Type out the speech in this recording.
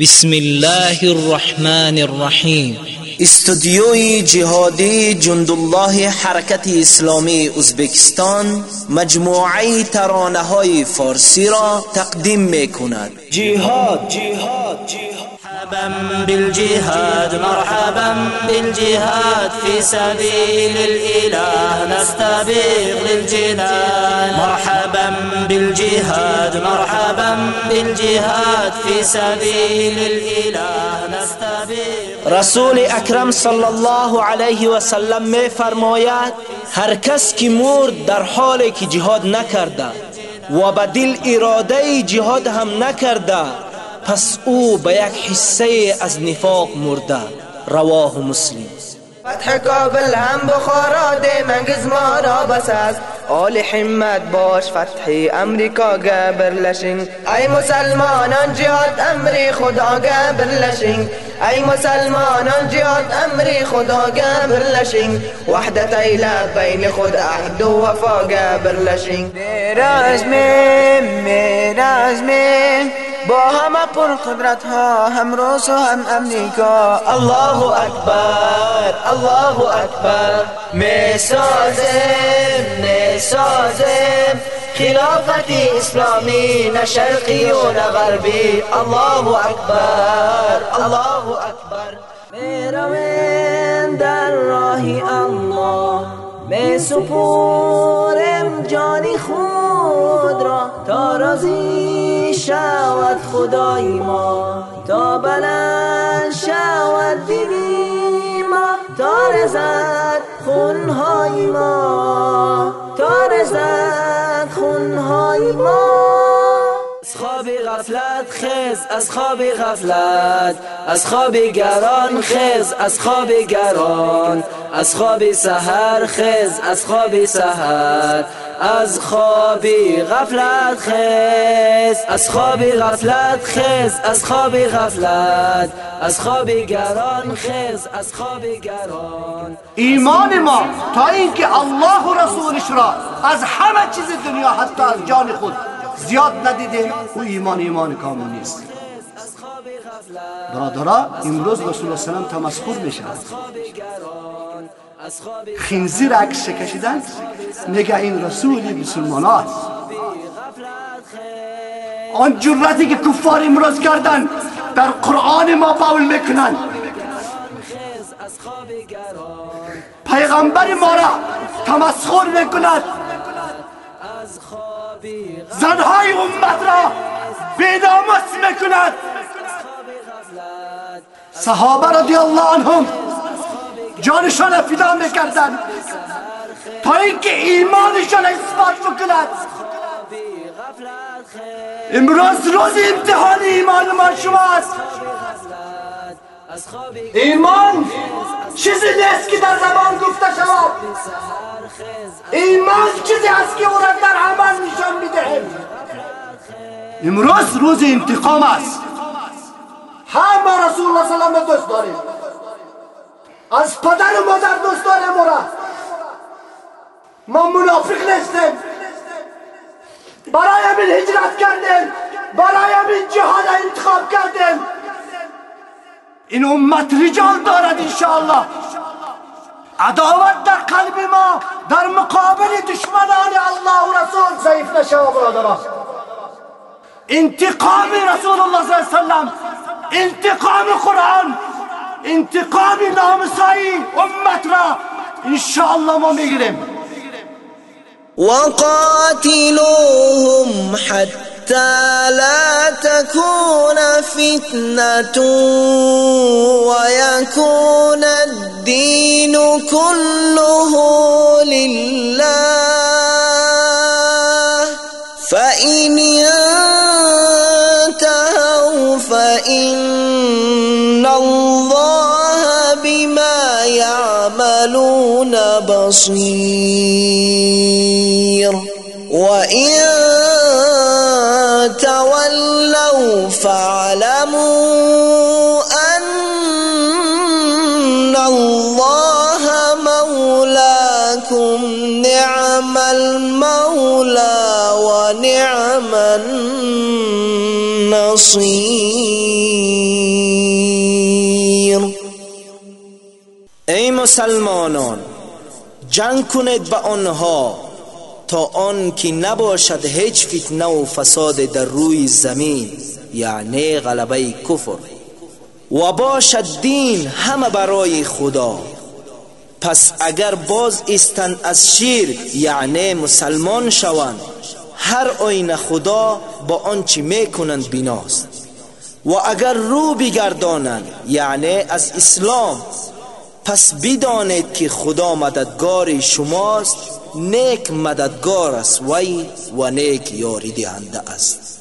بسم الله الرحمن الرحیم استودیوی جهادی جندالله حرکت اسلامی ازبکستان مجموعه ترانه های فارسی را تقدیم می کند جهاد جهاد جهاد مرحبا بالجهاد مرحبا بالجهاد في سبيل الإله. نستبيق للجنان. مرحبا بالجهاد مرحبا بالجهاد في سبيل الإله. نستبيق رسول اکرم صلی الله علیه و سلم می فرماید هر کس که مرد در حالی که جهاد نکرده و به دل اراده جهاد هم نکرده پس او به یک حصه از نفاق مرده. رواه مسلم. فتح کابل هم بخارا منگز ما را بس است. آل حمد باش فتح امریکا گبر لشنگ. ای مسلمانان جهاد امری خدا گبر لشنگ. ای مسلمانان جهاد امری خدا گبر لشنگ. وحدت ایلا بین خود عهد و وفا گبر لشنگ. میراز می میراز می با همه پر قدرت ها هم روس و هم امریکا. الله اکبر الله اکبر می سازم می سازم. خلافت اسلامی نه شرقی و نه غربی. الله اکبر الله اکبر می در راه الله. می سپورم جانی خود را تا رازی شود خدای ما. تا بلند شود دینی ما. تا رزد خونهای ما. تا رزد خونهای ما. خواب غفلت خز از خواب غفلت از خواب گران خز از خواب گران از خواب سحر خز از خواب سحر از خواب غفلت خز از خواب غفلت خز از خواب غفلت از خواب گران خز از خواب گران ایمان ما تا اینکه الله و رسولش را از همه چیز دنیا حتی از جان خود زیاد ندیدیم. او ایمان ایمان کامل نیست. برادرها امروز رسول الله سلام تمسخر میشه خنزیر عکس کشیدن میگه این رسولی مسلمان آن جرأتی که کفار امروز کردن در قرآن ما باول می‌کنن. پیغمبر ما را تمسخر می‌کند. زنهای امت را بیدامست می‌کند. صحابه رضی الله عنهم جانشان فدا می‌کردن تا اینکه ایمانشان اثبات بکند. امروز روز امتحان ایمان ما شماست. ایمان چیزی نیست که در زبان گفته شود. ایمان چیزی است که او را در عمل نشان می‌دهیم امروز روز انتقام است. همه رسول الله صلی الله دوست داریم. از پدر و مادر دوست داریم او را. ما منافق نیستیم. برای همین هجرت کردیم. برای جهاد انتخاب کردیم. این امت رجال دارد انشاءالله. عداوت در قلب ما در مقابل دشمنان الله و رسول ضعیف نشود برادران انتقام رسول الله صلی الله علیه وسلم انتقام قرآن انتقام نامسایی امت را انشاءالله ما میگیریم وقاتلوهم حتى لا تكون فتنة ويكون الدين كله لله. فإن انتهوا فإن الله بما يعملون بصير. وإن بصیر. ای مسلمانان جنگ کنید به آنها تا آن که نباشد هیچ فتنه و فساد در روی زمین یعنی غلبه کفر. و باشد دین همه برای خدا. پس اگر باز استن از شیر یعنی مسلمان شوند هر آین خدا با آنچه می‌کنند بیناست. و اگر رو بگردانند یعنی از اسلام پس بدانید که خدا مددگار شماست نیک مددگار است وی و نیک یاری دهنده است.